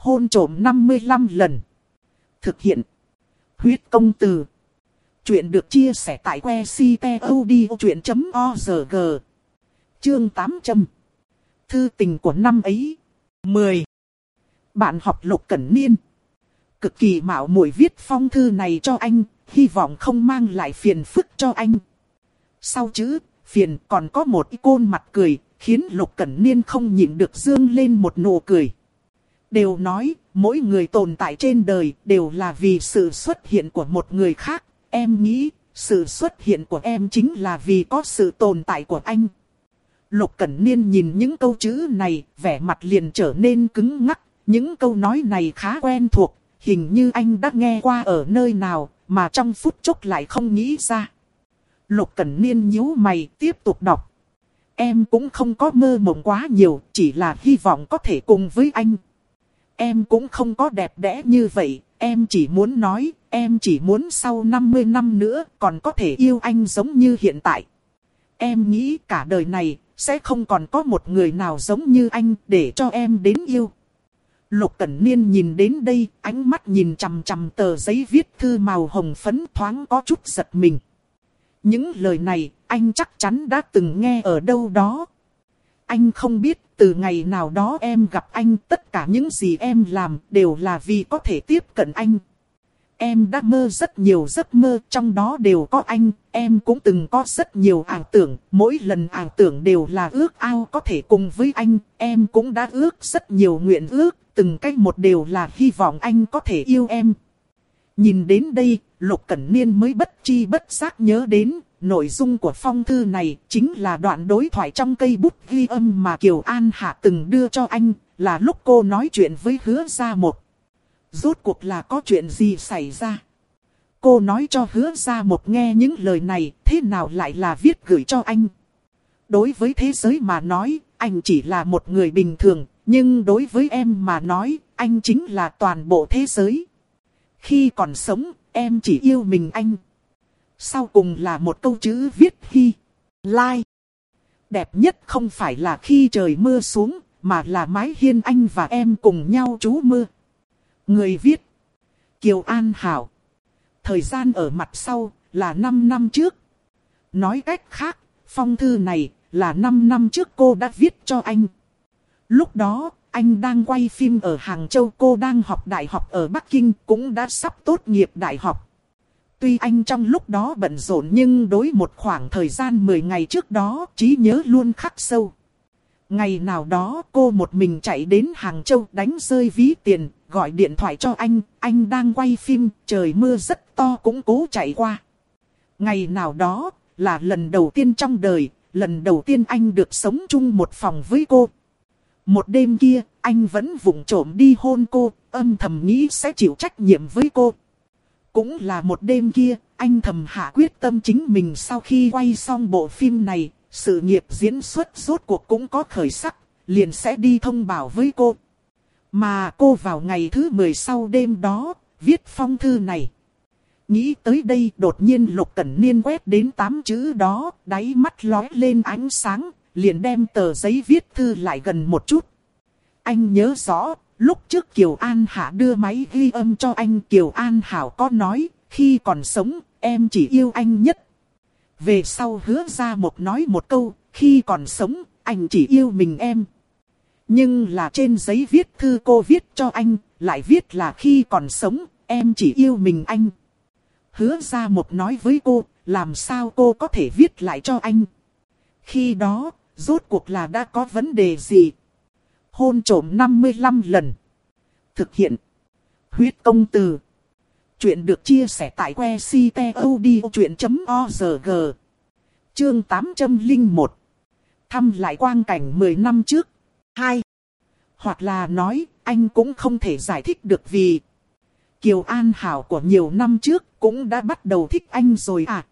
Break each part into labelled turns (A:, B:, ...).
A: Hôn trộm 55 lần. Thực hiện. Huyết công từ. Chuyện được chia sẻ tại que ctod.org. Chương 800. Thư tình của năm ấy. 10. Bạn học Lục Cẩn Niên. Cực kỳ mạo muội viết phong thư này cho anh, hy vọng không mang lại phiền phức cho anh. Sau chữ, phiền còn có một icon mặt cười, khiến Lục Cẩn Niên không nhịn được dương lên một nụ cười. Đều nói, mỗi người tồn tại trên đời đều là vì sự xuất hiện của một người khác. Em nghĩ, sự xuất hiện của em chính là vì có sự tồn tại của anh. Lục Cẩn Niên nhìn những câu chữ này, vẻ mặt liền trở nên cứng ngắc. Những câu nói này khá quen thuộc, hình như anh đã nghe qua ở nơi nào, mà trong phút chốc lại không nghĩ ra. Lục Cẩn Niên nhíu mày, tiếp tục đọc. Em cũng không có mơ mộng quá nhiều, chỉ là hy vọng có thể cùng với anh. Em cũng không có đẹp đẽ như vậy, em chỉ muốn nói, em chỉ muốn sau 50 năm nữa còn có thể yêu anh giống như hiện tại. Em nghĩ cả đời này, sẽ không còn có một người nào giống như anh để cho em đến yêu. Lục Cẩn Niên nhìn đến đây, ánh mắt nhìn chằm chằm tờ giấy viết thư màu hồng phấn thoáng có chút giật mình. Những lời này, anh chắc chắn đã từng nghe ở đâu đó. Anh không biết từ ngày nào đó em gặp anh tất cả những gì em làm đều là vì có thể tiếp cận anh. Em đã mơ rất nhiều giấc mơ trong đó đều có anh, em cũng từng có rất nhiều ảo tưởng, mỗi lần ảo tưởng đều là ước ao có thể cùng với anh, em cũng đã ước rất nhiều nguyện ước, từng cách một đều là hy vọng anh có thể yêu em. Nhìn đến đây, Lục Cẩn Niên mới bất chi bất giác nhớ đến, nội dung của phong thư này chính là đoạn đối thoại trong cây bút ghi âm mà Kiều An Hạ từng đưa cho anh, là lúc cô nói chuyện với hứa gia một. Rốt cuộc là có chuyện gì xảy ra? Cô nói cho hứa gia một nghe những lời này, thế nào lại là viết gửi cho anh? Đối với thế giới mà nói, anh chỉ là một người bình thường, nhưng đối với em mà nói, anh chính là toàn bộ thế giới. Khi còn sống, em chỉ yêu mình anh. Sau cùng là một câu chữ viết hy, like. Đẹp nhất không phải là khi trời mưa xuống, mà là mái hiên anh và em cùng nhau trú mưa. Người viết, Kiều An Hảo. Thời gian ở mặt sau là 5 năm trước. Nói cách khác, phong thư này là 5 năm trước cô đã viết cho anh. Lúc đó, anh đang quay phim ở Hàng Châu, cô đang học đại học ở Bắc Kinh, cũng đã sắp tốt nghiệp đại học. Tuy anh trong lúc đó bận rộn nhưng đối một khoảng thời gian 10 ngày trước đó, trí nhớ luôn khắc sâu. Ngày nào đó cô một mình chạy đến Hàng Châu đánh rơi ví tiền, gọi điện thoại cho anh, anh đang quay phim, trời mưa rất to cũng cố chạy qua. Ngày nào đó, là lần đầu tiên trong đời, lần đầu tiên anh được sống chung một phòng với cô. Một đêm kia, anh vẫn vụng trộm đi hôn cô, âm thầm nghĩ sẽ chịu trách nhiệm với cô. Cũng là một đêm kia, anh thầm hạ quyết tâm chính mình sau khi quay xong bộ phim này, sự nghiệp diễn xuất rốt cuộc cũng có khởi sắc, liền sẽ đi thông báo với cô. Mà cô vào ngày thứ 10 sau đêm đó, viết phong thư này. Nghĩ tới đây đột nhiên Lục Cẩn Niên quét đến tám chữ đó, đáy mắt lóe lên ánh sáng, liền đem tờ giấy viết thư lại gần một chút. Anh nhớ rõ, lúc trước Kiều An Hạ đưa máy ghi âm cho anh Kiều An Hảo có nói, khi còn sống, em chỉ yêu anh nhất. Về sau hứa ra một nói một câu, khi còn sống, anh chỉ yêu mình em. Nhưng là trên giấy viết thư cô viết cho anh, lại viết là khi còn sống, em chỉ yêu mình anh. Hứa ra một nói với cô, làm sao cô có thể viết lại cho anh. Khi đó, rốt cuộc là đã có vấn đề gì? Hôn trổm 55 lần. Thực hiện. Huyết công từ. Chuyện được chia sẻ tại que ctod.org. Chương 801. Thăm lại quang cảnh 10 năm trước. 2. Hoặc là nói, anh cũng không thể giải thích được vì Kiều An Hảo của nhiều năm trước cũng đã bắt đầu thích anh rồi à.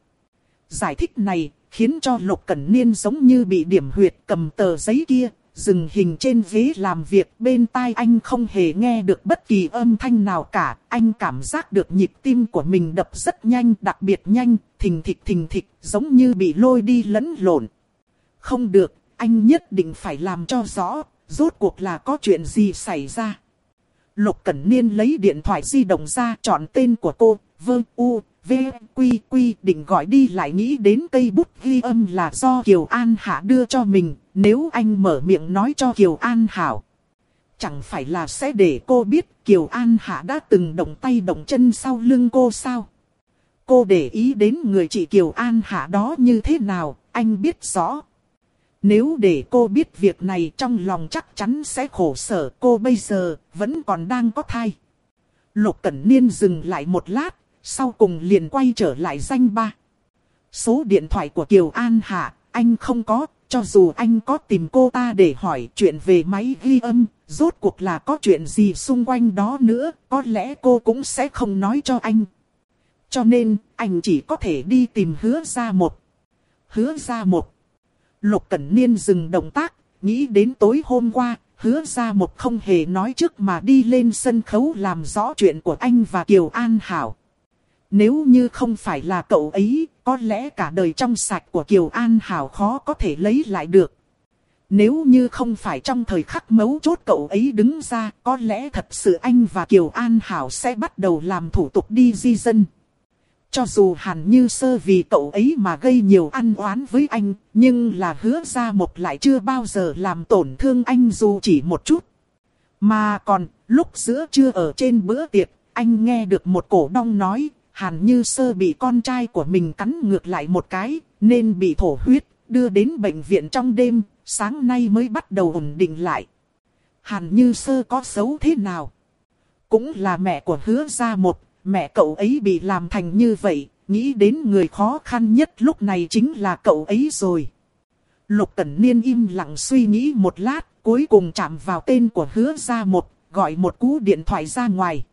A: Giải thích này khiến cho Lục Cẩn Niên giống như bị điểm huyệt cầm tờ giấy kia, dừng hình trên ghế làm việc bên tai anh không hề nghe được bất kỳ âm thanh nào cả. Anh cảm giác được nhịp tim của mình đập rất nhanh, đặc biệt nhanh, thình thịch thình thịch, giống như bị lôi đi lẫn lộn. Không được, anh nhất định phải làm cho rõ, rốt cuộc là có chuyện gì xảy ra. Lục Cẩn Niên lấy điện thoại di động ra chọn tên của cô, Vương U, V, Quy, Quy định gọi đi lại nghĩ đến cây bút ghi âm là do Kiều An Hạ đưa cho mình, nếu anh mở miệng nói cho Kiều An Hảo. Chẳng phải là sẽ để cô biết Kiều An Hạ đã từng động tay động chân sau lưng cô sao? Cô để ý đến người chị Kiều An Hạ đó như thế nào, anh biết rõ. Nếu để cô biết việc này trong lòng chắc chắn sẽ khổ sở cô bây giờ vẫn còn đang có thai. Lục Cẩn Niên dừng lại một lát, sau cùng liền quay trở lại danh ba. Số điện thoại của Kiều An Hạ, anh không có, cho dù anh có tìm cô ta để hỏi chuyện về máy ghi âm, rốt cuộc là có chuyện gì xung quanh đó nữa, có lẽ cô cũng sẽ không nói cho anh. Cho nên, anh chỉ có thể đi tìm hứa ra một. Hứa ra một. Lục Cẩn Niên dừng động tác, nghĩ đến tối hôm qua, hứa ra một không hề nói trước mà đi lên sân khấu làm rõ chuyện của anh và Kiều An Hảo. Nếu như không phải là cậu ấy, có lẽ cả đời trong sạch của Kiều An Hảo khó có thể lấy lại được. Nếu như không phải trong thời khắc mấu chốt cậu ấy đứng ra, có lẽ thật sự anh và Kiều An Hảo sẽ bắt đầu làm thủ tục đi di dân. Cho dù hẳn như sơ vì cậu ấy mà gây nhiều ăn oán với anh, nhưng là hứa ra một lại chưa bao giờ làm tổn thương anh dù chỉ một chút. Mà còn, lúc giữa trưa ở trên bữa tiệc, anh nghe được một cổ đông nói, Hàn như sơ bị con trai của mình cắn ngược lại một cái, nên bị thổ huyết, đưa đến bệnh viện trong đêm, sáng nay mới bắt đầu ổn định lại. Hàn như sơ có xấu thế nào? Cũng là mẹ của hứa gia một, mẹ cậu ấy bị làm thành như vậy, nghĩ đến người khó khăn nhất lúc này chính là cậu ấy rồi. Lục Cẩn Niên im lặng suy nghĩ một lát, cuối cùng chạm vào tên của hứa gia một, gọi một cú điện thoại ra ngoài.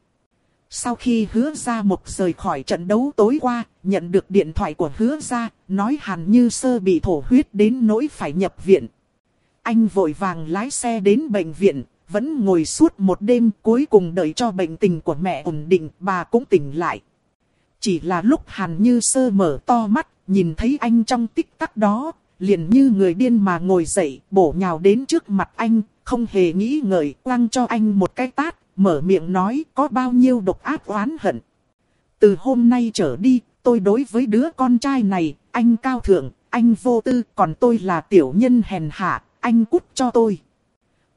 A: Sau khi hứa ra một rời khỏi trận đấu tối qua, nhận được điện thoại của hứa ra, nói hàn như sơ bị thổ huyết đến nỗi phải nhập viện. Anh vội vàng lái xe đến bệnh viện, vẫn ngồi suốt một đêm cuối cùng đợi cho bệnh tình của mẹ ổn định, bà cũng tỉnh lại. Chỉ là lúc hàn như sơ mở to mắt, nhìn thấy anh trong tích tắc đó, liền như người điên mà ngồi dậy, bổ nhào đến trước mặt anh, không hề nghĩ ngợi, quăng cho anh một cái tát, mở miệng nói có bao nhiêu độc ác oán hận. Từ hôm nay trở đi, tôi đối với đứa con trai này, anh cao thượng, anh vô tư, còn tôi là tiểu nhân hèn hạ, anh cút cho tôi.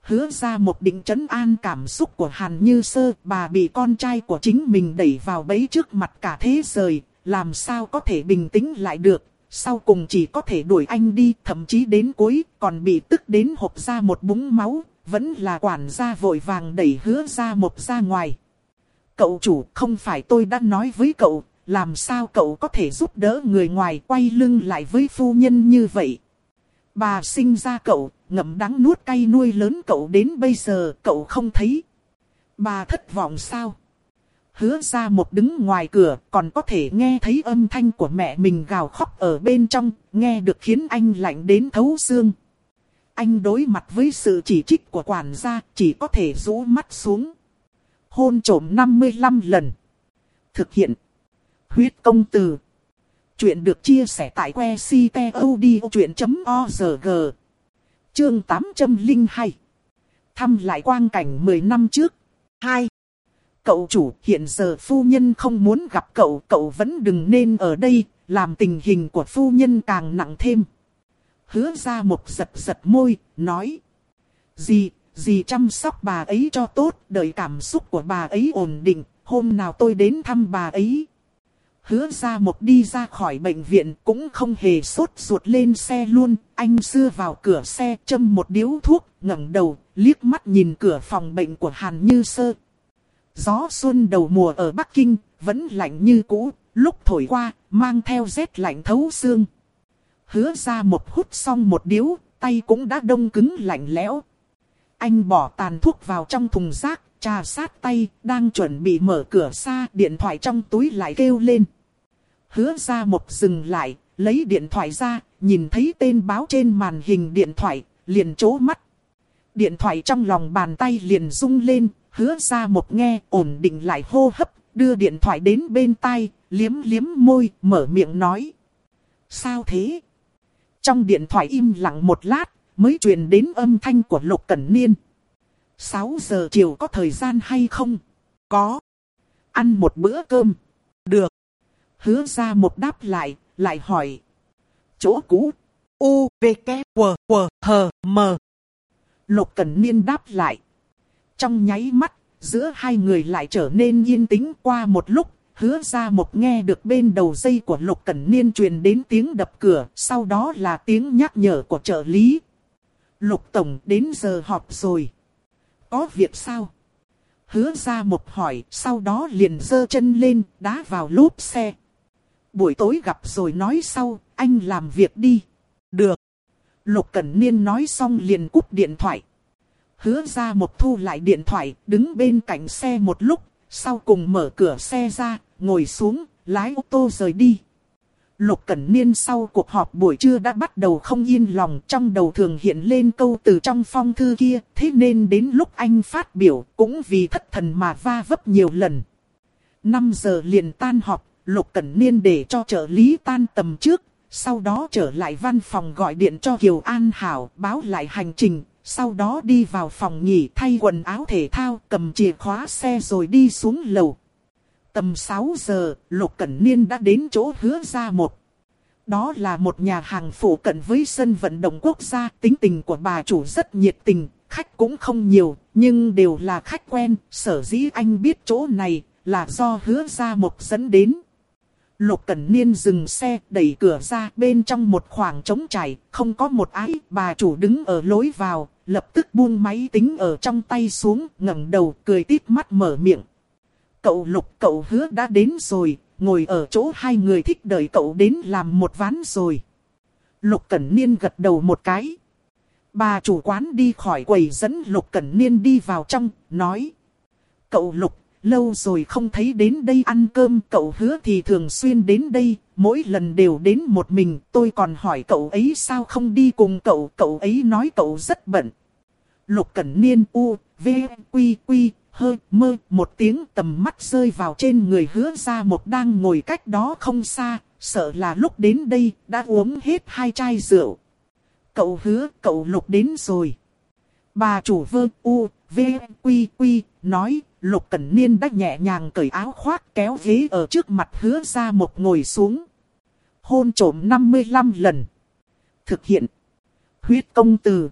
A: Hứa ra một định trấn an cảm xúc của Hàn Như Sơ, bà bị con trai của chính mình đẩy vào bấy trước mặt cả thế giới, làm sao có thể bình tĩnh lại được, sau cùng chỉ có thể đuổi anh đi, thậm chí đến cuối còn bị tức đến hộp ra một búng máu, vẫn là quản gia vội vàng đẩy hứa ra một ra ngoài. Cậu chủ không phải tôi đã nói với cậu, làm sao cậu có thể giúp đỡ người ngoài quay lưng lại với phu nhân như vậy. Bà sinh ra cậu, ngậm đắng nuốt cay nuôi lớn cậu đến bây giờ cậu không thấy. Bà thất vọng sao? Hứa ra một đứng ngoài cửa còn có thể nghe thấy âm thanh của mẹ mình gào khóc ở bên trong, nghe được khiến anh lạnh đến thấu xương anh đối mặt với sự chỉ trích của quản gia, chỉ có thể rũ mắt xuống. Hôn trổm 55 lần. Thực hiện. Huyết công từ. Chuyện được chia sẻ tại que ctod.org. Chương 802. Thăm lại quang cảnh 10 năm trước. 2. Cậu chủ hiện giờ phu nhân không muốn gặp cậu, cậu vẫn đừng nên ở đây, làm tình hình của phu nhân càng nặng thêm hứa ra một giật giật môi, nói. Gì, gì chăm sóc bà ấy cho tốt, đợi cảm xúc của bà ấy ổn định, hôm nào tôi đến thăm bà ấy. Hứa ra một đi ra khỏi bệnh viện cũng không hề sốt ruột lên xe luôn, anh xưa vào cửa xe châm một điếu thuốc, ngẩng đầu, liếc mắt nhìn cửa phòng bệnh của Hàn Như Sơ. Gió xuân đầu mùa ở Bắc Kinh, vẫn lạnh như cũ, lúc thổi qua, mang theo rét lạnh thấu xương hứa ra một hút xong một điếu, tay cũng đã đông cứng lạnh lẽo. Anh bỏ tàn thuốc vào trong thùng rác, trà sát tay, đang chuẩn bị mở cửa xa, điện thoại trong túi lại kêu lên. Hứa ra một dừng lại, lấy điện thoại ra, nhìn thấy tên báo trên màn hình điện thoại, liền chố mắt. Điện thoại trong lòng bàn tay liền rung lên, hứa ra một nghe, ổn định lại hô hấp, đưa điện thoại đến bên tai, liếm liếm môi, mở miệng nói. Sao thế? Trong điện thoại im lặng một lát, mới truyền đến âm thanh của Lục Cẩn Niên. 6 giờ chiều có thời gian hay không? Có. Ăn một bữa cơm. Được. Hứa ra một đáp lại, lại hỏi. Chỗ cũ. U, V, K, W, W, H, M. Lục Cẩn Niên đáp lại. Trong nháy mắt, giữa hai người lại trở nên yên tĩnh qua một lúc, hứa ra một nghe được bên đầu dây của Lục Cẩn Niên truyền đến tiếng đập cửa, sau đó là tiếng nhắc nhở của trợ lý. Lục Tổng đến giờ họp rồi. Có việc sao? Hứa ra một hỏi, sau đó liền giơ chân lên, đá vào lốp xe. Buổi tối gặp rồi nói sau, anh làm việc đi. Được. Lục Cẩn Niên nói xong liền cúp điện thoại. Hứa ra một thu lại điện thoại, đứng bên cạnh xe một lúc, sau cùng mở cửa xe ra, ngồi xuống, lái ô tô rời đi. Lục Cẩn Niên sau cuộc họp buổi trưa đã bắt đầu không yên lòng trong đầu thường hiện lên câu từ trong phong thư kia, thế nên đến lúc anh phát biểu cũng vì thất thần mà va vấp nhiều lần. 5 giờ liền tan họp, Lục Cẩn Niên để cho trợ lý tan tầm trước, sau đó trở lại văn phòng gọi điện cho Kiều An Hảo báo lại hành trình, sau đó đi vào phòng nghỉ thay quần áo thể thao cầm chìa khóa xe rồi đi xuống lầu. Tầm 6 giờ, Lục Cẩn Niên đã đến chỗ hứa ra một. Đó là một nhà hàng phủ cận với sân vận động quốc gia. Tính tình của bà chủ rất nhiệt tình, khách cũng không nhiều, nhưng đều là khách quen. Sở dĩ anh biết chỗ này là do hứa ra một dẫn đến. Lục Cẩn Niên dừng xe, đẩy cửa ra bên trong một khoảng trống trải, không có một ai Bà chủ đứng ở lối vào, lập tức buông máy tính ở trong tay xuống, ngẩng đầu, cười tít mắt mở miệng. Cậu Lục cậu hứa đã đến rồi, ngồi ở chỗ hai người thích đợi cậu đến làm một ván rồi. Lục Cẩn Niên gật đầu một cái. Bà chủ quán đi khỏi quầy dẫn Lục Cẩn Niên đi vào trong, nói. Cậu Lục, lâu rồi không thấy đến đây ăn cơm, cậu hứa thì thường xuyên đến đây, mỗi lần đều đến một mình. Tôi còn hỏi cậu ấy sao không đi cùng cậu, cậu ấy nói cậu rất bận. Lục Cẩn Niên u, v, quy, quy, hơi mơ một tiếng tầm mắt rơi vào trên người hứa ra một đang ngồi cách đó không xa, sợ là lúc đến đây đã uống hết hai chai rượu. Cậu hứa cậu lục đến rồi. Bà chủ vơ u, v, quy quy, nói, lục cẩn niên đã nhẹ nhàng cởi áo khoác kéo ghế ở trước mặt hứa ra một ngồi xuống. Hôn trổm 55 lần. Thực hiện. Huyết công từ.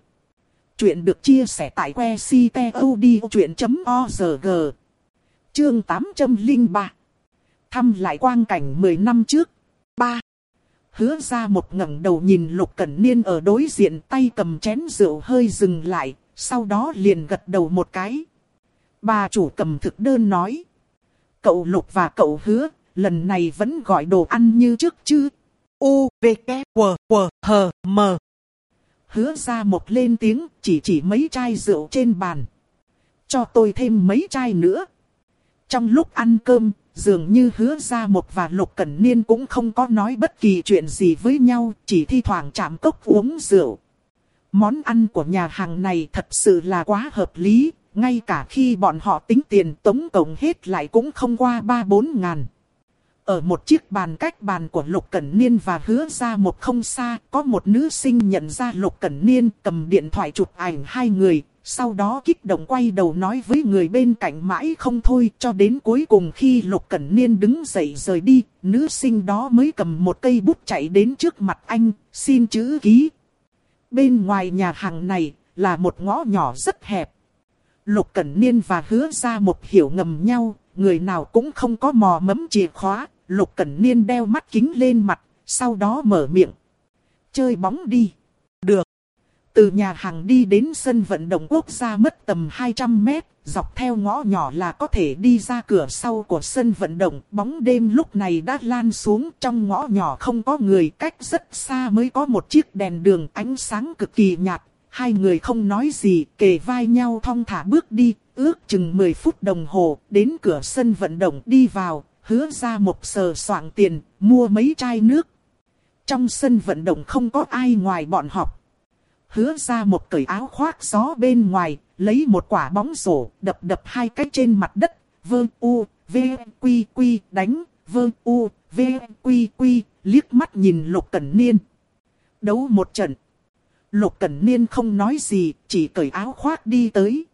A: Chuyện được chia sẻ tại que ctod.org. Chương 803. Thăm lại quang cảnh 10 năm trước. 3. Hứa ra một ngẩng đầu nhìn Lục Cẩn Niên ở đối diện tay cầm chén rượu hơi dừng lại, sau đó liền gật đầu một cái. Bà chủ cầm thực đơn nói. Cậu Lục và cậu hứa, lần này vẫn gọi đồ ăn như trước chứ. U, V, K, W, W, H, M hứa ra một lên tiếng chỉ chỉ mấy chai rượu trên bàn. Cho tôi thêm mấy chai nữa. Trong lúc ăn cơm, dường như hứa ra một và lục cẩn niên cũng không có nói bất kỳ chuyện gì với nhau, chỉ thi thoảng chạm cốc uống rượu. Món ăn của nhà hàng này thật sự là quá hợp lý, ngay cả khi bọn họ tính tiền tống cộng hết lại cũng không qua 3-4 ngàn. Ở một chiếc bàn cách bàn của Lục Cẩn Niên và hứa ra một không xa, có một nữ sinh nhận ra Lục Cẩn Niên cầm điện thoại chụp ảnh hai người, sau đó kích động quay đầu nói với người bên cạnh mãi không thôi cho đến cuối cùng khi Lục Cẩn Niên đứng dậy rời đi, nữ sinh đó mới cầm một cây bút chạy đến trước mặt anh, xin chữ ký. Bên ngoài nhà hàng này là một ngõ nhỏ rất hẹp. Lục Cẩn Niên và hứa ra một hiểu ngầm nhau, người nào cũng không có mò mẫm chìa khóa, Lục Cẩn Niên đeo mắt kính lên mặt, sau đó mở miệng. Chơi bóng đi. Được. Từ nhà hàng đi đến sân vận động quốc gia mất tầm 200 mét, dọc theo ngõ nhỏ là có thể đi ra cửa sau của sân vận động. Bóng đêm lúc này đã lan xuống trong ngõ nhỏ không có người cách rất xa mới có một chiếc đèn đường ánh sáng cực kỳ nhạt. Hai người không nói gì, kề vai nhau thong thả bước đi, ước chừng 10 phút đồng hồ, đến cửa sân vận động đi vào, hứa ra một sờ soạn tiền, mua mấy chai nước. Trong sân vận động không có ai ngoài bọn họ. Hứa ra một cởi áo khoác gió bên ngoài, lấy một quả bóng rổ, đập đập hai cái trên mặt đất, vơ u, v, quy quy, đánh, vơ u, v, quy quy, liếc mắt nhìn Lục Cẩn Niên. Đấu một trận. Lục Cẩn Niên không nói gì, chỉ cởi áo khoác đi tới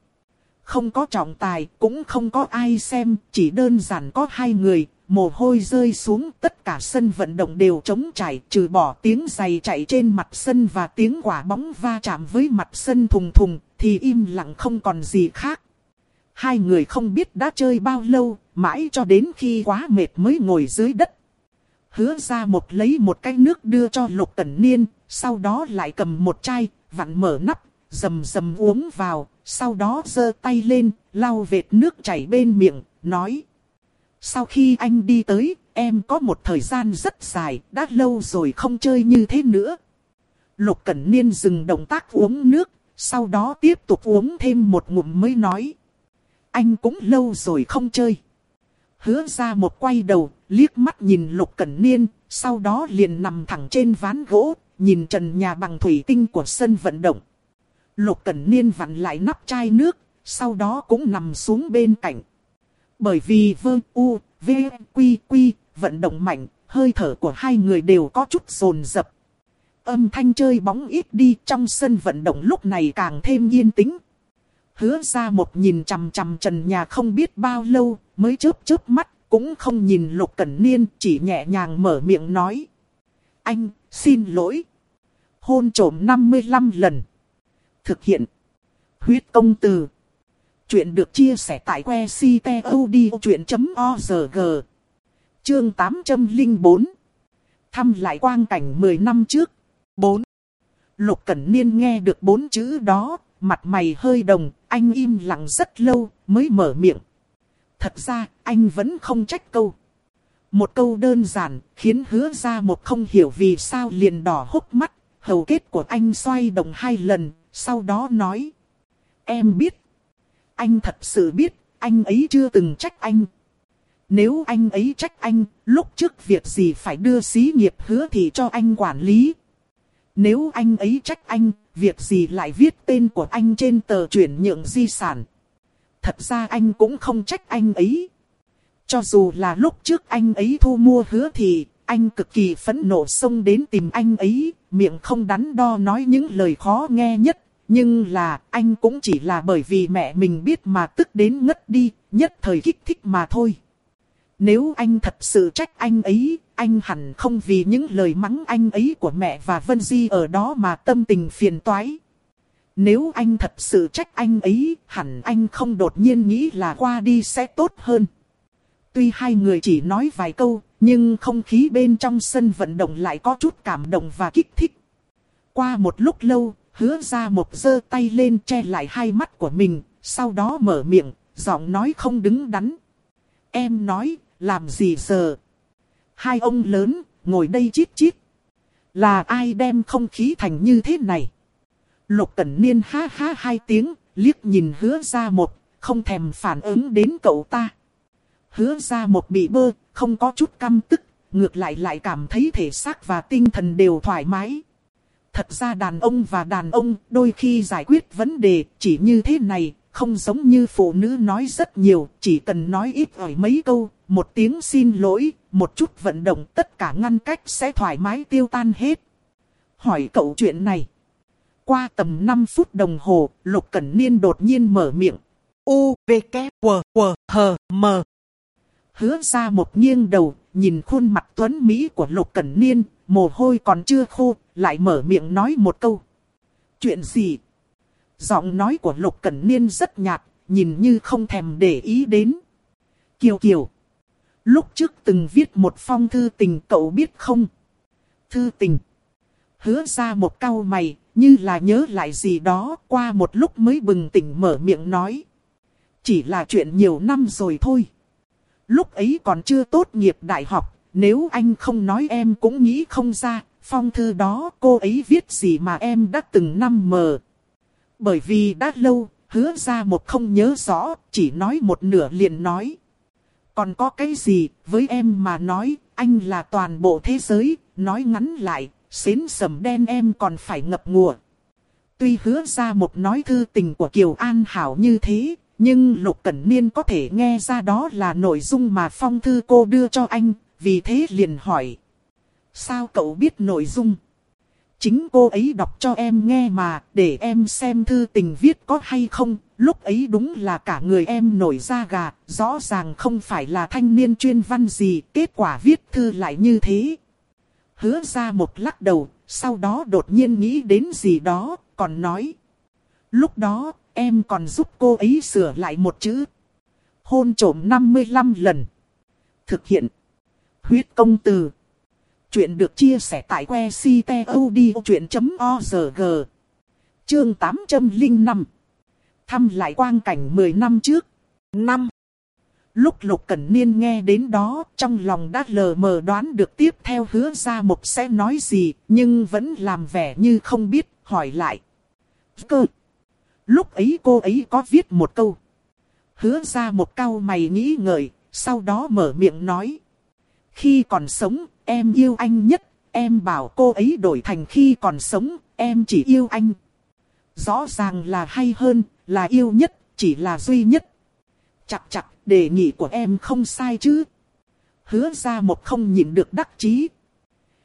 A: không có trọng tài, cũng không có ai xem, chỉ đơn giản có hai người, mồ hôi rơi xuống, tất cả sân vận động đều trống trải, trừ bỏ tiếng giày chạy trên mặt sân và tiếng quả bóng va chạm với mặt sân thùng thùng, thì im lặng không còn gì khác. Hai người không biết đã chơi bao lâu, mãi cho đến khi quá mệt mới ngồi dưới đất. Hứa ra một lấy một cái nước đưa cho Lục Cẩn Niên, sau đó lại cầm một chai, vặn mở nắp, rầm rầm uống vào, sau đó giơ tay lên, lau vệt nước chảy bên miệng, nói. Sau khi anh đi tới, em có một thời gian rất dài, đã lâu rồi không chơi như thế nữa. Lục Cẩn Niên dừng động tác uống nước, sau đó tiếp tục uống thêm một ngụm mới nói. Anh cũng lâu rồi không chơi. Hứa ra một quay đầu, liếc mắt nhìn Lục Cẩn Niên, sau đó liền nằm thẳng trên ván gỗ, nhìn trần nhà bằng thủy tinh của sân vận động. Lục Cẩn Niên vặn lại nắp chai nước, sau đó cũng nằm xuống bên cạnh. Bởi vì Vương u, v, quy quy, vận động mạnh, hơi thở của hai người đều có chút rồn rập. Âm thanh chơi bóng ít đi trong sân vận động lúc này càng thêm yên tĩnh. Hứa ra một nhìn chằm chằm trần nhà không biết bao lâu, mới chớp chớp mắt, cũng không nhìn Lục Cẩn Niên, chỉ nhẹ nhàng mở miệng nói. Anh, xin lỗi. Hôn trổm 55 lần. Thực hiện. Huyết công từ. Chuyện được chia sẻ tại que ctod.org. Chương 804. Thăm lại quang cảnh 10 năm trước. 4. Lục Cẩn Niên nghe được bốn chữ đó, mặt mày hơi đồng, anh im lặng rất lâu, mới mở miệng. Thật ra, anh vẫn không trách câu. Một câu đơn giản, khiến hứa ra một không hiểu vì sao liền đỏ hốc mắt, hầu kết của anh xoay đồng hai lần, sau đó nói. Em biết. Anh thật sự biết, anh ấy chưa từng trách anh. Nếu anh ấy trách anh, lúc trước việc gì phải đưa xí nghiệp hứa thì cho anh quản lý. Nếu anh ấy trách anh, việc gì lại viết tên của anh trên tờ chuyển nhượng di sản. Thật ra anh cũng không trách anh ấy. Cho dù là lúc trước anh ấy thu mua hứa thì, anh cực kỳ phẫn nộ xông đến tìm anh ấy, miệng không đắn đo nói những lời khó nghe nhất. Nhưng là, anh cũng chỉ là bởi vì mẹ mình biết mà tức đến ngất đi, nhất thời kích thích mà thôi. Nếu anh thật sự trách anh ấy, anh hẳn không vì những lời mắng anh ấy của mẹ và Vân Di ở đó mà tâm tình phiền toái. Nếu anh thật sự trách anh ấy, hẳn anh không đột nhiên nghĩ là qua đi sẽ tốt hơn. Tuy hai người chỉ nói vài câu, nhưng không khí bên trong sân vận động lại có chút cảm động và kích thích. Qua một lúc lâu, hứa ra một giơ tay lên che lại hai mắt của mình, sau đó mở miệng, giọng nói không đứng đắn. Em nói, làm gì giờ? Hai ông lớn, ngồi đây chít chít. Là ai đem không khí thành như thế này? Lục Cẩn Niên ha ha hai tiếng, liếc nhìn hứa ra một, không thèm phản ứng đến cậu ta. Hứa ra một bị bơ, không có chút căm tức, ngược lại lại cảm thấy thể xác và tinh thần đều thoải mái. Thật ra đàn ông và đàn ông đôi khi giải quyết vấn đề chỉ như thế này, không giống như phụ nữ nói rất nhiều, chỉ cần nói ít ỏi mấy câu, một tiếng xin lỗi, một chút vận động tất cả ngăn cách sẽ thoải mái tiêu tan hết. Hỏi cậu chuyện này. Qua tầm 5 phút đồng hồ, Lục Cẩn Niên đột nhiên mở miệng. U, V, K, W, W, H, M. Hứa ra một nghiêng đầu, nhìn khuôn mặt tuấn Mỹ của Lục Cẩn Niên, mồ hôi còn chưa khô, lại mở miệng nói một câu. Chuyện gì? Giọng nói của Lục Cẩn Niên rất nhạt, nhìn như không thèm để ý đến. Kiều Kiều. Lúc trước từng viết một phong thư tình cậu biết không? Thư tình. Hứa ra một câu mày, như là nhớ lại gì đó, qua một lúc mới bừng tỉnh mở miệng nói. Chỉ là chuyện nhiều năm rồi thôi. Lúc ấy còn chưa tốt nghiệp đại học, nếu anh không nói em cũng nghĩ không ra, phong thư đó cô ấy viết gì mà em đã từng năm mờ. Bởi vì đã lâu, hứa ra một không nhớ rõ, chỉ nói một nửa liền nói. Còn có cái gì, với em mà nói, anh là toàn bộ thế giới, nói ngắn lại, xến sầm đen em còn phải ngập ngùa. Tuy hứa ra một nói thư tình của Kiều An Hảo như thế, nhưng Lục Cẩn Niên có thể nghe ra đó là nội dung mà phong thư cô đưa cho anh, vì thế liền hỏi. Sao cậu biết nội dung? Chính cô ấy đọc cho em nghe mà, để em xem thư tình viết có hay không. Lúc ấy đúng là cả người em nổi da gà, rõ ràng không phải là thanh niên chuyên văn gì, kết quả viết thư lại như thế. Hứa ra một lắc đầu, sau đó đột nhiên nghĩ đến gì đó, còn nói. Lúc đó, em còn giúp cô ấy sửa lại một chữ. Hôn trổm 55 lần. Thực hiện. Huyết công từ. Chuyện được chia sẻ tại que ctod.org. Chương 805. Thăm lại quang cảnh 10 năm trước. Năm. Lúc Lục Cẩn Niên nghe đến đó, trong lòng đã lờ mờ đoán được tiếp theo hứa ra một sẽ nói gì, nhưng vẫn làm vẻ như không biết, hỏi lại. Cơ. Lúc ấy cô ấy có viết một câu. Hứa ra một câu mày nghĩ ngợi, sau đó mở miệng nói. Khi còn sống, em yêu anh nhất, em bảo cô ấy đổi thành khi còn sống, em chỉ yêu anh. Rõ ràng là hay hơn, là yêu nhất, chỉ là duy nhất. Chặt chặt, đề nghị của em không sai chứ. Hứa ra một không nhịn được đắc chí.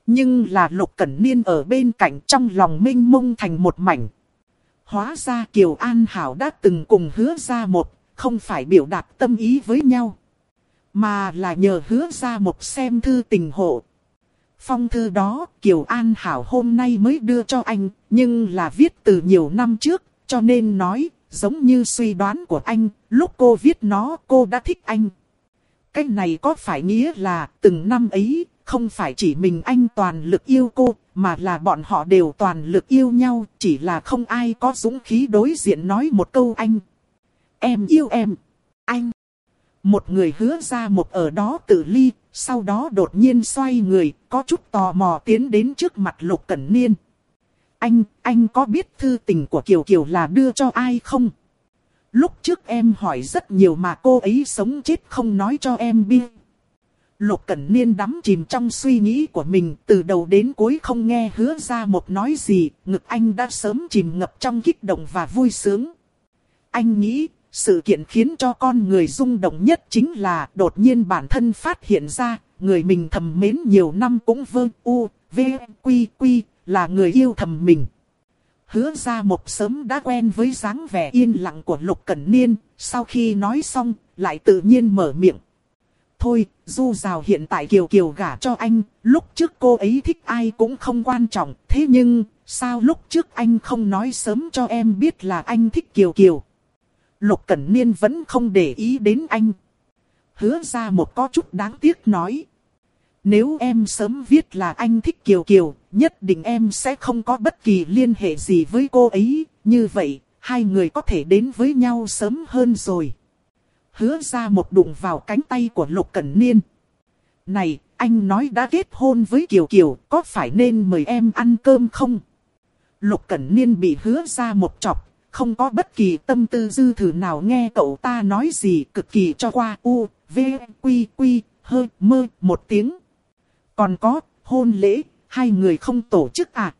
A: Nhưng là lục cẩn niên ở bên cạnh trong lòng minh mông thành một mảnh. Hóa ra Kiều An Hảo đã từng cùng hứa ra một, không phải biểu đạt tâm ý với nhau. Mà là nhờ hứa ra một xem thư tình hộ. Phong thư đó Kiều An Hảo hôm nay mới đưa cho anh, nhưng là viết từ nhiều năm trước, cho nên nói, giống như suy đoán của anh, lúc cô viết nó cô đã thích anh. Cái này có phải nghĩa là từng năm ấy, không phải chỉ mình anh toàn lực yêu cô, mà là bọn họ đều toàn lực yêu nhau, chỉ là không ai có dũng khí đối diện nói một câu anh. Em yêu em. Anh. Một người hứa ra một ở đó tự ly, sau đó đột nhiên xoay người, có chút tò mò tiến đến trước mặt Lục Cẩn Niên. Anh, anh có biết thư tình của Kiều Kiều là đưa cho ai không? Lúc trước em hỏi rất nhiều mà cô ấy sống chết không nói cho em biết. Lục Cẩn Niên đắm chìm trong suy nghĩ của mình, từ đầu đến cuối không nghe hứa ra một nói gì, ngực anh đã sớm chìm ngập trong kích động và vui sướng. Anh nghĩ, sự kiện khiến cho con người rung động nhất chính là đột nhiên bản thân phát hiện ra, người mình thầm mến nhiều năm cũng vương u, v, quy quy, là người yêu thầm mình. Hứa ra một sớm đã quen với dáng vẻ yên lặng của Lục Cẩn Niên, sau khi nói xong, lại tự nhiên mở miệng. Thôi, du rào hiện tại Kiều Kiều gả cho anh, lúc trước cô ấy thích ai cũng không quan trọng, thế nhưng, sao lúc trước anh không nói sớm cho em biết là anh thích Kiều Kiều? Lục Cẩn Niên vẫn không để ý đến anh. Hứa ra một có chút đáng tiếc nói. Nếu em sớm viết là anh thích Kiều Kiều, nhất định em sẽ không có bất kỳ liên hệ gì với cô ấy. Như vậy, hai người có thể đến với nhau sớm hơn rồi. Hứa ra một đụng vào cánh tay của Lục Cẩn Niên. Này, anh nói đã kết hôn với Kiều Kiều, có phải nên mời em ăn cơm không? Lục Cẩn Niên bị hứa ra một chọc, không có bất kỳ tâm tư dư thử nào nghe cậu ta nói gì cực kỳ cho qua u, v, quy, quy, hơi, mơ, một tiếng. Còn có, hôn lễ, hai người không tổ chức à?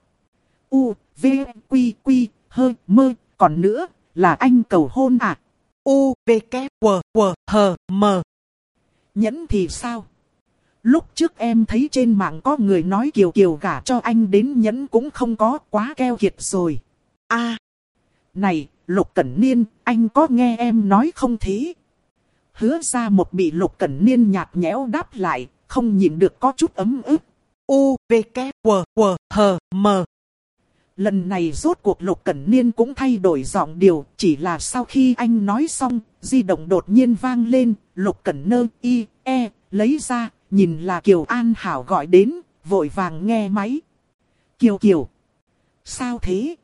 A: U, V, Quy, Quy, hơi, mơ, còn nữa, là anh cầu hôn à? U, V, K, W, W, H, M. Nhẫn thì sao? Lúc trước em thấy trên mạng có người nói kiều kiều gả cho anh đến nhẫn cũng không có quá keo kiệt rồi. a này, Lục Cẩn Niên, anh có nghe em nói không thế? Hứa ra một bị Lục Cẩn Niên nhạt nhẽo đáp lại, không nhịn được có chút ấm ức. U, V, K, W, W, H, M. Lần này rốt cuộc Lục Cẩn Niên cũng thay đổi giọng điều, chỉ là sau khi anh nói xong, di động đột nhiên vang lên, Lục Cẩn Nơ, Y, E, lấy ra, nhìn là Kiều An Hảo gọi đến, vội vàng nghe máy. Kiều Kiều. Sao thế?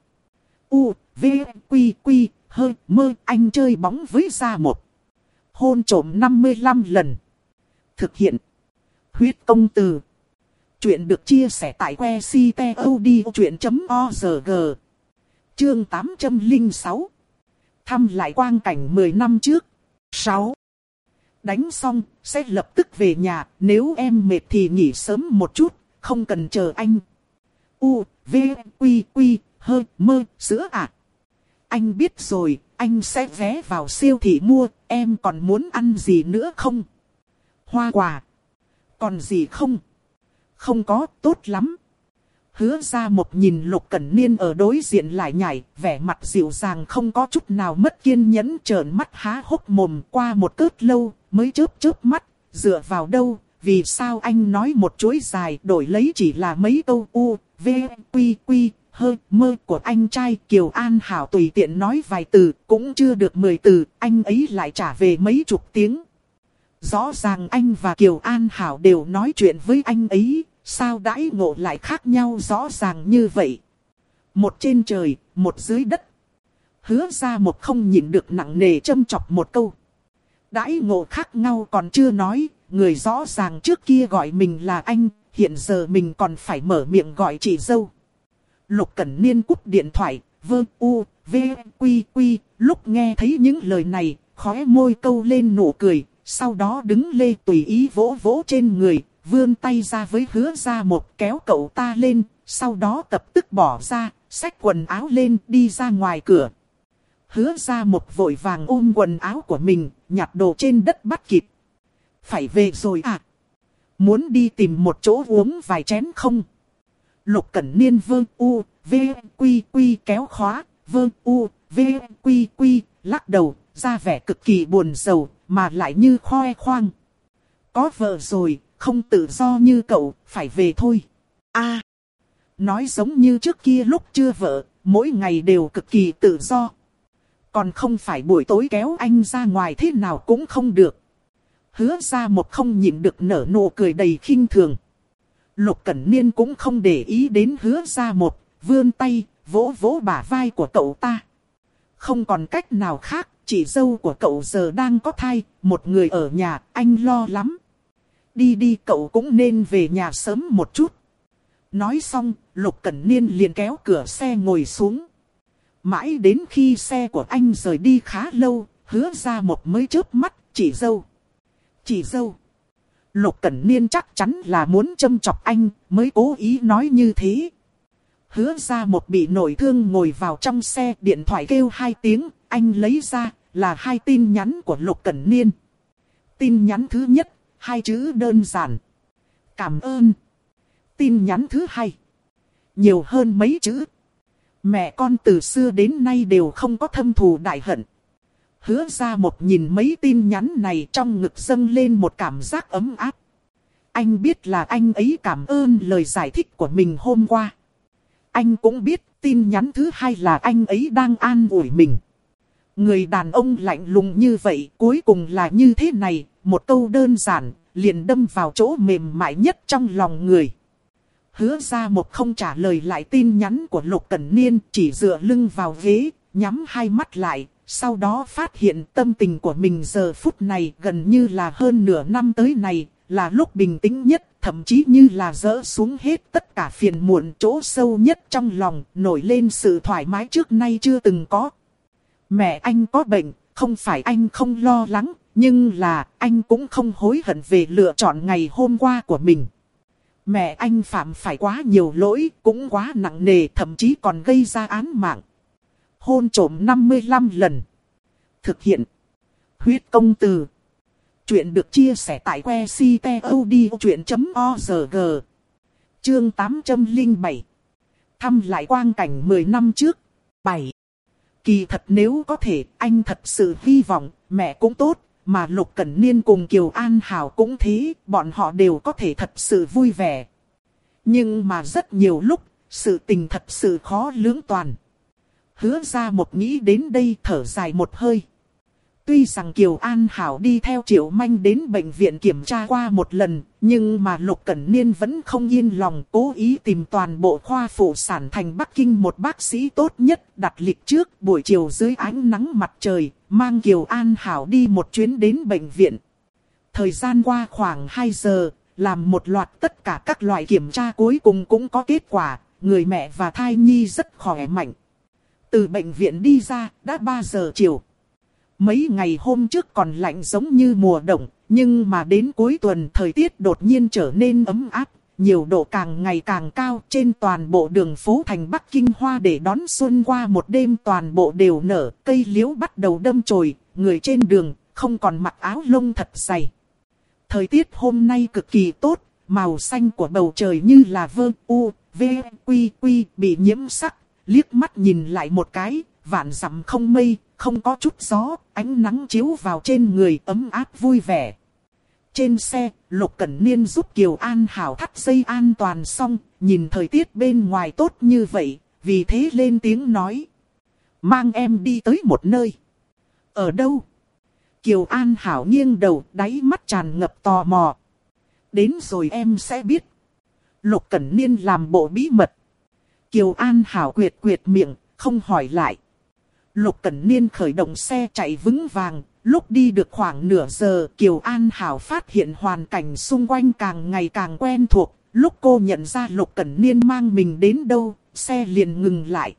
A: U, V, Quy, Quy, hơi, mơ, anh chơi bóng với ra một. Hôn trộm 55 lần. Thực hiện. Huyết công từ. Chuyện được chia sẻ tại que ctod.org. Chương 806. Thăm lại quang cảnh 10 năm trước. 6. Đánh xong, sẽ lập tức về nhà, nếu em mệt thì nghỉ sớm một chút, không cần chờ anh. U, V, Quy, Quy, hơi, mơ, sữa à. Anh biết rồi, anh sẽ vé vào siêu thị mua, em còn muốn ăn gì nữa không? Hoa quả. Còn gì không? Không có, tốt lắm. Hứa ra một nhìn lục cẩn niên ở đối diện lại nhảy, vẻ mặt dịu dàng không có chút nào mất kiên nhẫn trợn mắt há hốc mồm qua một cớt lâu, mới chớp chớp mắt, dựa vào đâu, vì sao anh nói một chuỗi dài đổi lấy chỉ là mấy câu u, v, quy, quy, hơi mơ của anh trai Kiều An Hảo tùy tiện nói vài từ, cũng chưa được mười từ, anh ấy lại trả về mấy chục tiếng. Rõ ràng anh và Kiều An Hảo đều nói chuyện với anh ấy, sao đãi ngộ lại khác nhau rõ ràng như vậy. Một trên trời, một dưới đất. Hứa ra một không nhìn được nặng nề châm chọc một câu. Đãi ngộ khác nhau còn chưa nói, người rõ ràng trước kia gọi mình là anh, hiện giờ mình còn phải mở miệng gọi chị dâu. Lục Cẩn Niên cúp điện thoại, vơ u, v, quy quy, lúc nghe thấy những lời này, khóe môi câu lên nụ cười, sau đó đứng lê tùy ý vỗ vỗ trên người, vươn tay ra với hứa ra một kéo cậu ta lên, sau đó tập tức bỏ ra, xách quần áo lên đi ra ngoài cửa. Hứa ra một vội vàng ôm quần áo của mình, nhặt đồ trên đất bắt kịp. Phải về rồi à? Muốn đi tìm một chỗ uống vài chén không? Lục Cẩn Niên vương u, v, quy quy kéo khóa, vương u, v, quy quy, lắc đầu, ra vẻ cực kỳ buồn rầu, mà lại như khoe khoang. Có vợ rồi, không tự do như cậu, phải về thôi. a à, nói giống như trước kia lúc chưa vợ, mỗi ngày đều cực kỳ tự do. Còn không phải buổi tối kéo anh ra ngoài thế nào cũng không được. Hứa ra một không nhịn được nở nụ cười đầy khinh thường. Lục Cẩn Niên cũng không để ý đến hứa ra một, vươn tay, vỗ vỗ bả vai của cậu ta. Không còn cách nào khác, chị dâu của cậu giờ đang có thai, một người ở nhà, anh lo lắm. Đi đi cậu cũng nên về nhà sớm một chút. Nói xong, Lục Cẩn Niên liền kéo cửa xe ngồi xuống. Mãi đến khi xe của anh rời đi khá lâu, hứa ra một mới chớp mắt, chị dâu. Chị dâu. Lục Cẩn Niên chắc chắn là muốn châm chọc anh, mới cố ý nói như thế. Hứa ra một bị nổi thương ngồi vào trong xe, điện thoại kêu hai tiếng, anh lấy ra, là hai tin nhắn của Lục Cẩn Niên. Tin nhắn thứ nhất, hai chữ đơn giản. Cảm ơn. Tin nhắn thứ hai. Nhiều hơn mấy chữ. Mẹ con từ xưa đến nay đều không có thâm thù đại hận. Hứa ra một nhìn mấy tin nhắn này trong ngực dâng lên một cảm giác ấm áp. Anh biết là anh ấy cảm ơn lời giải thích của mình hôm qua. Anh cũng biết tin nhắn thứ hai là anh ấy đang an ủi mình. Người đàn ông lạnh lùng như vậy cuối cùng là như thế này, một câu đơn giản, liền đâm vào chỗ mềm mại nhất trong lòng người. Hứa ra một không trả lời lại tin nhắn của Lục Cẩn Niên, chỉ dựa lưng vào ghế, nhắm hai mắt lại, sau đó phát hiện tâm tình của mình giờ phút này gần như là hơn nửa năm tới này, là lúc bình tĩnh nhất, thậm chí như là dỡ xuống hết tất cả phiền muộn chỗ sâu nhất trong lòng, nổi lên sự thoải mái trước nay chưa từng có. Mẹ anh có bệnh, không phải anh không lo lắng, nhưng là anh cũng không hối hận về lựa chọn ngày hôm qua của mình. Mẹ anh phạm phải quá nhiều lỗi, cũng quá nặng nề, thậm chí còn gây ra án mạng. Hôn trổm 55 lần. Thực hiện. Huyết công từ. Chuyện được chia sẻ tại que ctod.org. Chương 807. Thăm lại quang cảnh 10 năm trước. 7. Kỳ thật nếu có thể, anh thật sự hy vọng, mẹ cũng tốt, mà Lục Cẩn Niên cùng Kiều An Hảo cũng thế, bọn họ đều có thể thật sự vui vẻ. Nhưng mà rất nhiều lúc, sự tình thật sự khó lưỡng toàn. Hứa ra một nghĩ đến đây thở dài một hơi. Tuy rằng Kiều An Hảo đi theo Triệu Manh đến bệnh viện kiểm tra qua một lần, nhưng mà Lục Cẩn Niên vẫn không yên lòng cố ý tìm toàn bộ khoa phụ sản thành Bắc Kinh một bác sĩ tốt nhất đặt lịch trước buổi chiều dưới ánh nắng mặt trời, mang Kiều An Hảo đi một chuyến đến bệnh viện. Thời gian qua khoảng 2 giờ, làm một loạt tất cả các loại kiểm tra cuối cùng cũng có kết quả, người mẹ và thai nhi rất khỏe mạnh. Từ bệnh viện đi ra, đã 3 giờ chiều. Mấy ngày hôm trước còn lạnh giống như mùa đông, nhưng mà đến cuối tuần thời tiết đột nhiên trở nên ấm áp, nhiều độ càng ngày càng cao trên toàn bộ đường phố thành Bắc Kinh Hoa để đón xuân qua một đêm toàn bộ đều nở, cây liễu bắt đầu đâm chồi, người trên đường không còn mặc áo lông thật dày. Thời tiết hôm nay cực kỳ tốt, màu xanh của bầu trời như là vơ u, v, quy quy bị nhiễm sắc, liếc mắt nhìn lại một cái, vạn dặm không mây, không có chút gió, ánh nắng chiếu vào trên người ấm áp vui vẻ. Trên xe, Lục Cẩn Niên giúp Kiều An Hảo thắt dây an toàn xong, nhìn thời tiết bên ngoài tốt như vậy, vì thế lên tiếng nói. Mang em đi tới một nơi. Ở đâu? Kiều An Hảo nghiêng đầu, đáy mắt tràn ngập tò mò. Đến rồi em sẽ biết. Lục Cẩn Niên làm bộ bí mật. Kiều An Hảo quyệt quyệt miệng, không hỏi lại. Lục Cẩn Niên khởi động xe chạy vững vàng, lúc đi được khoảng nửa giờ Kiều An Hảo phát hiện hoàn cảnh xung quanh càng ngày càng quen thuộc. Lúc cô nhận ra Lục Cẩn Niên mang mình đến đâu, xe liền ngừng lại.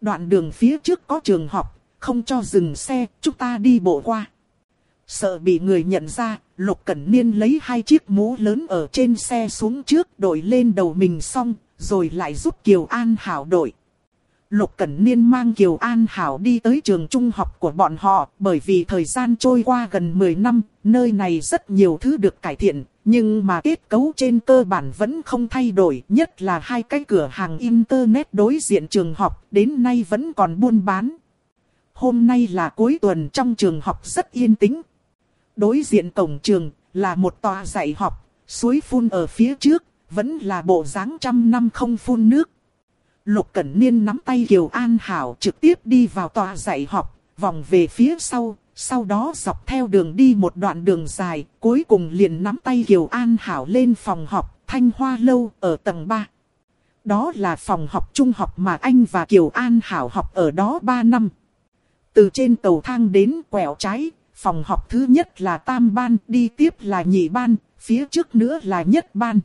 A: Đoạn đường phía trước có trường học, không cho dừng xe, chúng ta đi bộ qua. Sợ bị người nhận ra, Lục Cẩn Niên lấy hai chiếc mũ lớn ở trên xe xuống trước đội lên đầu mình xong, rồi lại giúp Kiều An Hảo đội. Lục Cẩn Niên mang Kiều An Hảo đi tới trường trung học của bọn họ, bởi vì thời gian trôi qua gần 10 năm, nơi này rất nhiều thứ được cải thiện, nhưng mà kết cấu trên cơ bản vẫn không thay đổi, nhất là hai cái cửa hàng Internet đối diện trường học, đến nay vẫn còn buôn bán. Hôm nay là cuối tuần trong trường học rất yên tĩnh. Đối diện cổng trường là một tòa dạy học, suối phun ở phía trước, vẫn là bộ dáng trăm năm không phun nước. Lục Cẩn Niên nắm tay Kiều An Hảo trực tiếp đi vào tòa dạy học, vòng về phía sau, sau đó dọc theo đường đi một đoạn đường dài, cuối cùng liền nắm tay Kiều An Hảo lên phòng học, Thanh Hoa Lâu, ở tầng 3. Đó là phòng học trung học mà anh và Kiều An Hảo học ở đó 3 năm. Từ trên cầu thang đến quẹo trái, phòng học thứ nhất là tam ban, đi tiếp là nhị ban, phía trước nữa là nhất ban.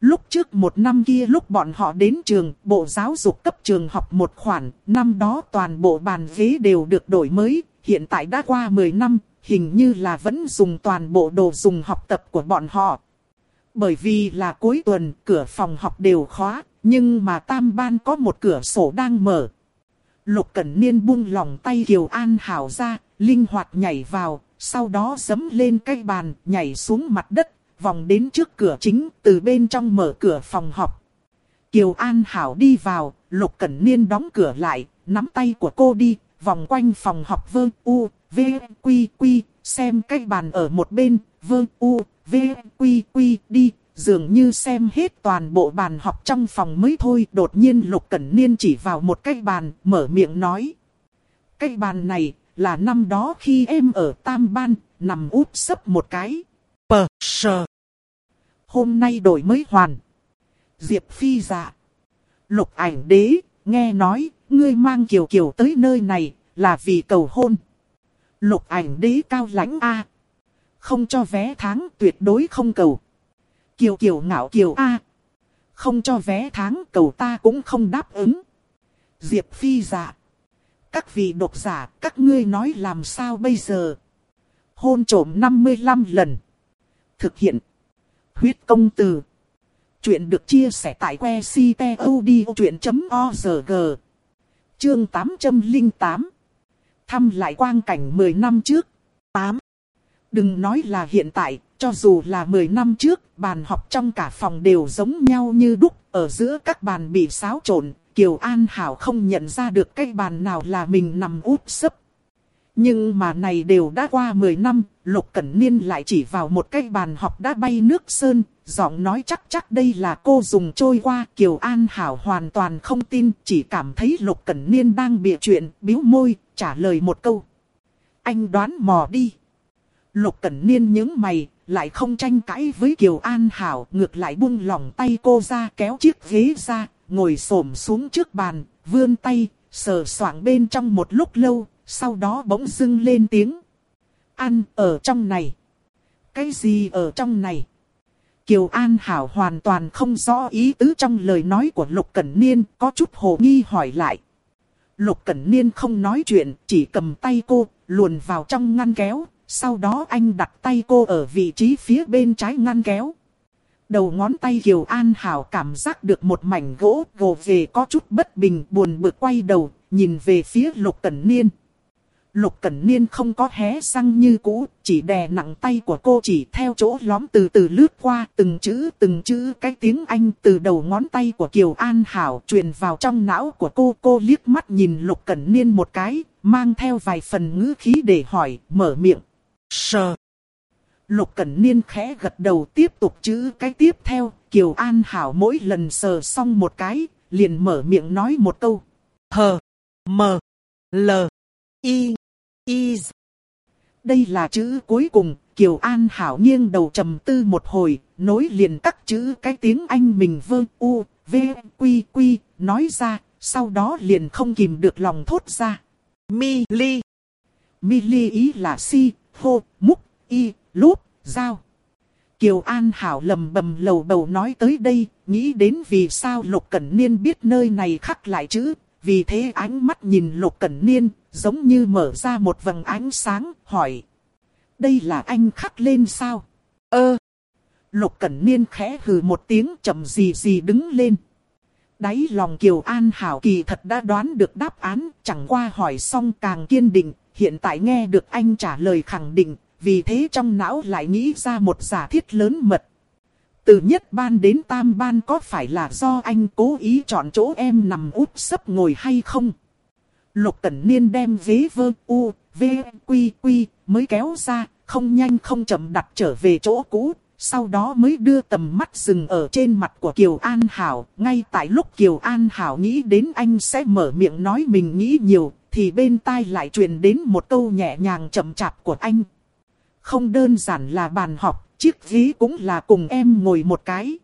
A: Lúc trước một năm kia lúc bọn họ đến trường, bộ giáo dục cấp trường học một khoản, năm đó toàn bộ bàn ghế đều được đổi mới, hiện tại đã qua 10 năm, hình như là vẫn dùng toàn bộ đồ dùng học tập của bọn họ. Bởi vì là cuối tuần, cửa phòng học đều khóa, nhưng mà tam ban có một cửa sổ đang mở. Lục Cẩn Niên buông lòng tay Kiều An Hảo ra, linh hoạt nhảy vào, sau đó dấm lên cây bàn, nhảy xuống mặt đất, vòng đến trước cửa chính, từ bên trong mở cửa phòng họp Kiều An Hảo đi vào, Lục Cẩn Niên đóng cửa lại, nắm tay của cô đi, vòng quanh phòng họp vơ u, v, quy quy, xem cái bàn ở một bên, vơ u, v, quy quy, đi, dường như xem hết toàn bộ bàn họp trong phòng mới thôi. Đột nhiên Lục Cẩn Niên chỉ vào một cái bàn, mở miệng nói. cái bàn này, là năm đó khi em ở Tam Ban, nằm úp sấp một cái. Pờ, sờ. Hôm nay đổi mới hoàn. Diệp Phi dạ. Lục ảnh đế, nghe nói, ngươi mang Kiều Kiều tới nơi này, là vì cầu hôn. Lục ảnh đế cao lãnh A. Không cho vé tháng tuyệt đối không cầu. Kiều Kiều ngạo Kiều A. Không cho vé tháng cầu ta cũng không đáp ứng. Diệp Phi dạ. Các vị độc giả, các ngươi nói làm sao bây giờ? Hôn trổm 55 lần. Thực hiện. Huyết công từ. Chuyện được chia sẻ tại que ctod.org. Chương 808. Thăm lại quang cảnh 10 năm trước. 8. Đừng nói là hiện tại, cho dù là 10 năm trước, bàn học trong cả phòng đều giống nhau như đúc, ở giữa các bàn bị xáo trộn, Kiều An Hảo không nhận ra được cái bàn nào là mình nằm úp sấp. Nhưng mà này đều đã qua 10 năm, Lục Cẩn Niên lại chỉ vào một cái bàn học đã bay nước sơn, giọng nói chắc chắc đây là cô dùng trôi qua. Kiều An Hảo hoàn toàn không tin, chỉ cảm thấy Lục Cẩn Niên đang bịa chuyện, biếu môi, trả lời một câu. Anh đoán mò đi. Lục Cẩn Niên những mày, lại không tranh cãi với Kiều An Hảo, ngược lại buông lỏng tay cô ra kéo chiếc ghế ra, ngồi xổm xuống trước bàn, vươn tay, sờ soạng bên trong một lúc lâu, sau đó bỗng dưng lên tiếng. Ăn ở trong này. Cái gì ở trong này? Kiều An Hảo hoàn toàn không rõ ý tứ trong lời nói của Lục Cẩn Niên, có chút hồ nghi hỏi lại. Lục Cẩn Niên không nói chuyện, chỉ cầm tay cô, luồn vào trong ngăn kéo, sau đó anh đặt tay cô ở vị trí phía bên trái ngăn kéo. Đầu ngón tay Kiều An Hảo cảm giác được một mảnh gỗ gồ về có chút bất bình buồn bực quay đầu, nhìn về phía Lục Cẩn Niên. Lục Cẩn Niên không có hé răng như cũ, chỉ đè nặng tay của cô chỉ theo chỗ lõm từ từ lướt qua từng chữ từng chữ cái tiếng Anh từ đầu ngón tay của Kiều An Hảo truyền vào trong não của cô. Cô liếc mắt nhìn Lục Cẩn Niên một cái, mang theo vài phần ngữ khí để hỏi, mở miệng. Sờ. Lục Cẩn Niên khẽ gật đầu tiếp tục chữ cái tiếp theo, Kiều An Hảo mỗi lần sờ xong một cái, liền mở miệng nói một câu. Hờ, mờ, lờ, y, is. Đây là chữ cuối cùng, Kiều An Hảo nghiêng đầu trầm tư một hồi, nối liền các chữ cái tiếng Anh mình vơ u, v, quy quy, nói ra, sau đó liền không kìm được lòng thốt ra. Mi, li. Mi li ý là si, hô, múc, y, lúp, dao. Kiều An Hảo lầm bầm lầu bầu nói tới đây, nghĩ đến vì sao Lục Cẩn Niên biết nơi này khắc lại chữ, vì thế ánh mắt nhìn Lục Cẩn Niên, giống như mở ra một vầng ánh sáng, hỏi. Đây là anh khắc lên sao? Ơ! Lục Cẩn Niên khẽ hừ một tiếng chậm gì gì đứng lên. Đáy lòng Kiều An Hảo kỳ thật đã đoán được đáp án, chẳng qua hỏi xong càng kiên định, hiện tại nghe được anh trả lời khẳng định, vì thế trong não lại nghĩ ra một giả thiết lớn mật. Từ nhất ban đến tam ban có phải là do anh cố ý chọn chỗ em nằm úp sấp ngồi hay không? Lục Cẩn Niên đem ghế vơ u, v, quy quy, mới kéo ra, không nhanh không chậm đặt trở về chỗ cũ. Sau đó mới đưa tầm mắt dừng ở trên mặt của Kiều An Hảo. Ngay tại lúc Kiều An Hảo nghĩ đến anh sẽ mở miệng nói mình nghĩ nhiều, thì bên tai lại truyền đến một câu nhẹ nhàng chậm chạp của anh. Không đơn giản là bàn học, chiếc ghế cũng là cùng em ngồi một cái.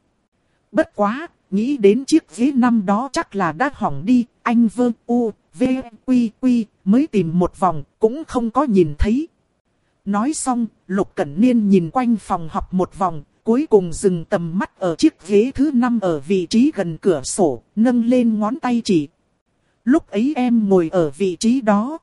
A: Bất quá, nghĩ đến chiếc ghế năm đó chắc là đã hỏng đi, anh vơ u, v, quy quy, mới tìm một vòng, cũng không có nhìn thấy. Nói xong, Lục Cẩn Niên nhìn quanh phòng học một vòng, cuối cùng dừng tầm mắt ở chiếc ghế thứ năm ở vị trí gần cửa sổ, nâng lên ngón tay chỉ. Lúc ấy em ngồi ở vị trí đó.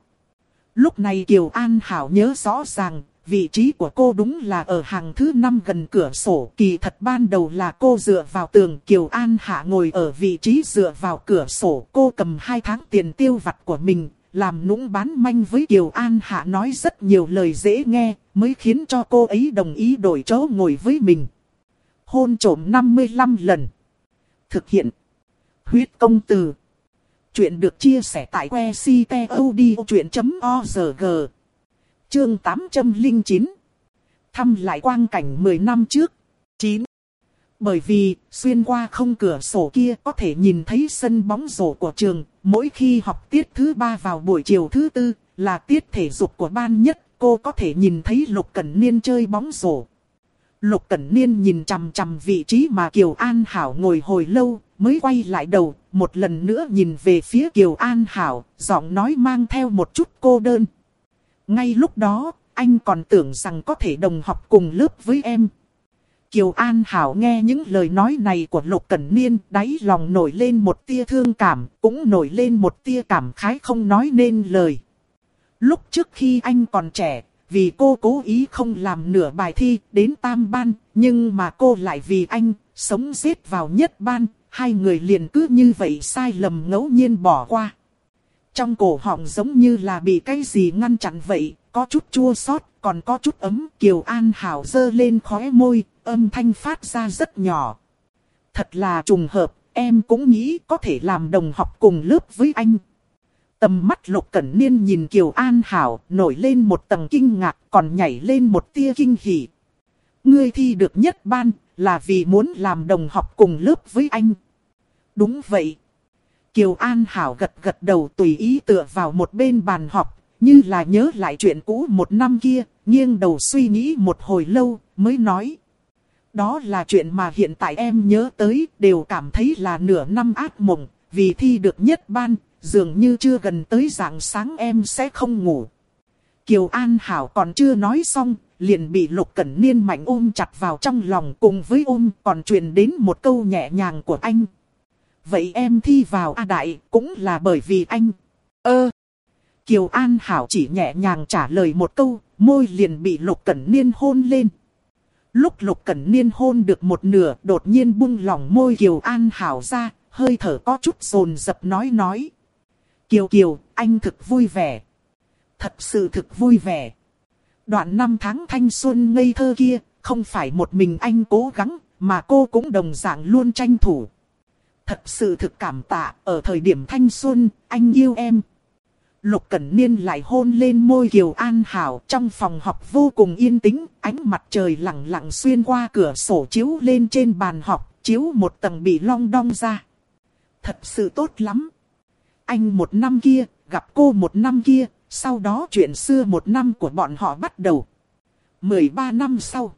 A: Lúc này Kiều An Hảo nhớ rõ ràng, vị trí của cô đúng là ở hàng thứ năm gần cửa sổ. Kỳ thật ban đầu là cô dựa vào tường Kiều An Hạ ngồi ở vị trí dựa vào cửa sổ. Cô cầm hai tháng tiền tiêu vặt của mình, làm nũng bán manh với Kiều An Hạ nói rất nhiều lời dễ nghe, mới khiến cho cô ấy đồng ý đổi chỗ ngồi với mình. Hôn trổm 55 lần. Thực hiện. Huyết công từ. Chuyện được chia sẻ tại que ctod.org. Chương 809 Thăm lại quang cảnh 10 năm trước. 9. Bởi vì, xuyên qua không cửa sổ kia có thể nhìn thấy sân bóng rổ của trường. Mỗi khi học tiết thứ ba vào buổi chiều thứ tư, là tiết thể dục của ban nhất, cô có thể nhìn thấy Lục Cẩn Niên chơi bóng rổ. Lục Cẩn Niên nhìn chằm chằm vị trí mà Kiều An Hảo ngồi hồi lâu, mới quay lại đầu, một lần nữa nhìn về phía Kiều An Hảo, giọng nói mang theo một chút cô đơn. Ngay lúc đó, anh còn tưởng rằng có thể đồng học cùng lớp với em. Kiều An Hảo nghe những lời nói này của Lục Cẩn Niên, đáy lòng nổi lên một tia thương cảm, cũng nổi lên một tia cảm khái không nói nên lời. Lúc trước khi anh còn trẻ, vì cô cố ý không làm nửa bài thi đến tam ban, nhưng mà cô lại vì anh, sống giết vào nhất ban, hai người liền cứ như vậy sai lầm ngẫu nhiên bỏ qua. Trong cổ họng giống như là bị cái gì ngăn chặn vậy, có chút chua xót, còn có chút ấm. Kiều An Hảo dơ lên khóe môi, âm thanh phát ra rất nhỏ. Thật là trùng hợp, em cũng nghĩ có thể làm đồng học cùng lớp với anh. Tầm mắt Lục Cẩn Niên nhìn Kiều An Hảo nổi lên một tầng kinh ngạc còn nhảy lên một tia kinh hỉ. Ngươi thi được nhất ban là vì muốn làm đồng học cùng lớp với anh. Đúng vậy. Kiều An Hảo gật gật đầu tùy ý tựa vào một bên bàn học, như là nhớ lại chuyện cũ một năm kia, nghiêng đầu suy nghĩ một hồi lâu, mới nói. Đó là chuyện mà hiện tại em nhớ tới, đều cảm thấy là nửa năm ác mộng, vì thi được nhất ban, dường như chưa gần tới dạng sáng em sẽ không ngủ. Kiều An Hảo còn chưa nói xong, liền bị Lục Cẩn Niên mạnh ôm chặt vào trong lòng cùng với ôm còn truyền đến một câu nhẹ nhàng của anh. Vậy em thi vào A Đại cũng là bởi vì anh. Ơ! Kiều An Hảo chỉ nhẹ nhàng trả lời một câu, môi liền bị Lục Cẩn Niên hôn lên. Lúc Lục Cẩn Niên hôn được một nửa, đột nhiên buông lỏng môi Kiều An Hảo ra, hơi thở có chút rồn dập nói nói. Kiều Kiều, anh thực vui vẻ. Thật sự thực vui vẻ. Đoạn năm tháng thanh xuân ngây thơ kia, không phải một mình anh cố gắng, mà cô cũng đồng dạng luôn tranh thủ. Thật sự thực cảm tạ, ở thời điểm thanh xuân, anh yêu em. Lục Cẩn Niên lại hôn lên môi Kiều An Hảo trong phòng học vô cùng yên tĩnh, ánh mặt trời lặng lặng xuyên qua cửa sổ chiếu lên trên bàn học, chiếu một tầng bị long đong ra. Thật sự tốt lắm. Anh một năm kia, gặp cô một năm kia, sau đó chuyện xưa một năm của bọn họ bắt đầu. 13 năm sau,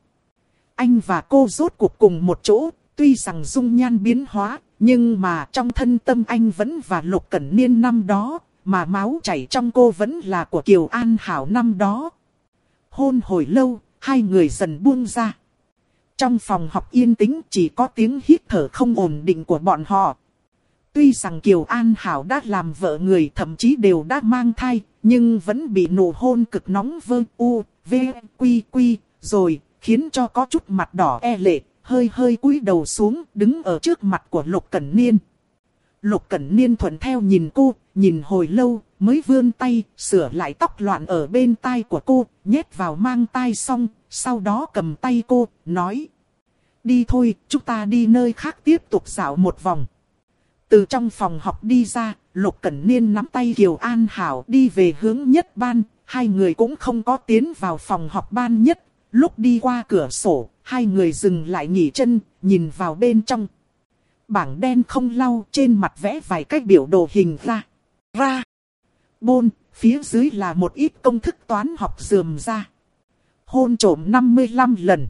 A: anh và cô rốt cuộc cùng một chỗ, tuy rằng dung nhan biến hóa, nhưng mà trong thân tâm anh vẫn và Lục Cẩn Niên năm đó, mà máu chảy trong cô vẫn là của Kiều An Hảo năm đó. Hôn hồi lâu, hai người dần buông ra. Trong phòng học yên tĩnh chỉ có tiếng hít thở không ổn định của bọn họ. Tuy rằng Kiều An Hảo đã làm vợ người thậm chí đều đã mang thai, nhưng vẫn bị nụ hôn cực nóng vơ u, v, quy quy, rồi, khiến cho có chút mặt đỏ e lệ, hơi hơi cúi đầu xuống, đứng ở trước mặt của Lục Cẩn Niên. Lục Cẩn Niên thuận theo nhìn cô, nhìn hồi lâu, mới vươn tay, sửa lại tóc loạn ở bên tai của cô, nhét vào mang tai xong, sau đó cầm tay cô, nói. Đi thôi, chúng ta đi nơi khác tiếp tục dạo một vòng. Từ trong phòng học đi ra, Lục Cẩn Niên nắm tay Kiều An Hảo đi về hướng nhất ban, hai người cũng không có tiến vào phòng học ban nhất. Lúc đi qua cửa sổ, hai người dừng lại nghỉ chân, nhìn vào bên trong. Bảng đen không lau trên mặt vẽ vài cách biểu đồ hình ra. Ra. Bôn, phía dưới là một ít công thức toán học dườm ra. Hôn trổm 55 lần.